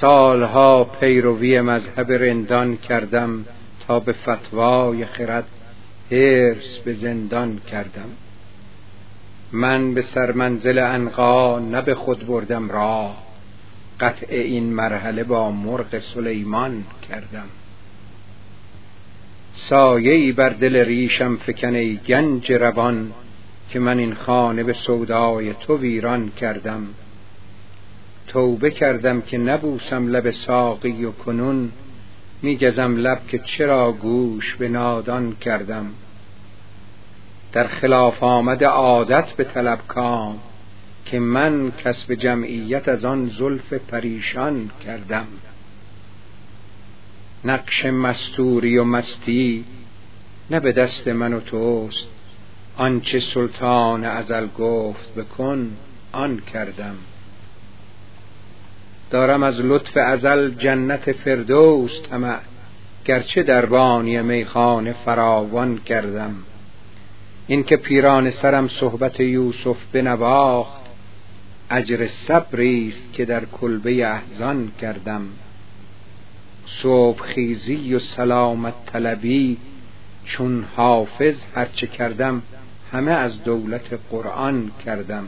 سالها پیروی مذهب رندان کردم تا به فتوای خرد هرس به زندان کردم. من به سرمنزل انقا نه به خود بردم راه. قطع این مرحله با مرغ سلیمان کردم. سایه ای بر دل ریشم فکن ای گنج روان که من این خانه به سودای تو ویران کردم. توبه کردم که نبوسم لب ساقی و کنون میگزم لب که چرا گوش به نادان کردم. در خلاف آمد عادت به طلب کام که من کسب جمعیت از آن زلف پریشان کردم. نقش مستوری و مستی نه به دست من و توست آنچه سلطان ازل گفت بکن آن کردم. دارم از لطف ازل جنت فردوس طمع. گرچه در بانی میخانه فراوان کردم. این که پیران سرم صحبت یوسف بنواخت اجر صبری است که در کلبه احزان کردم. صبح خیزی و سلامت طلبی چون حافظ هرچه کردم همه از دولت قرآن کردم.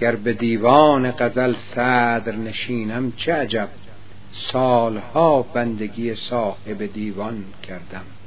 گر به دیوان غزل صدر نشینم چه عجب؟ سالها بندگی صاحب دیوان کردم.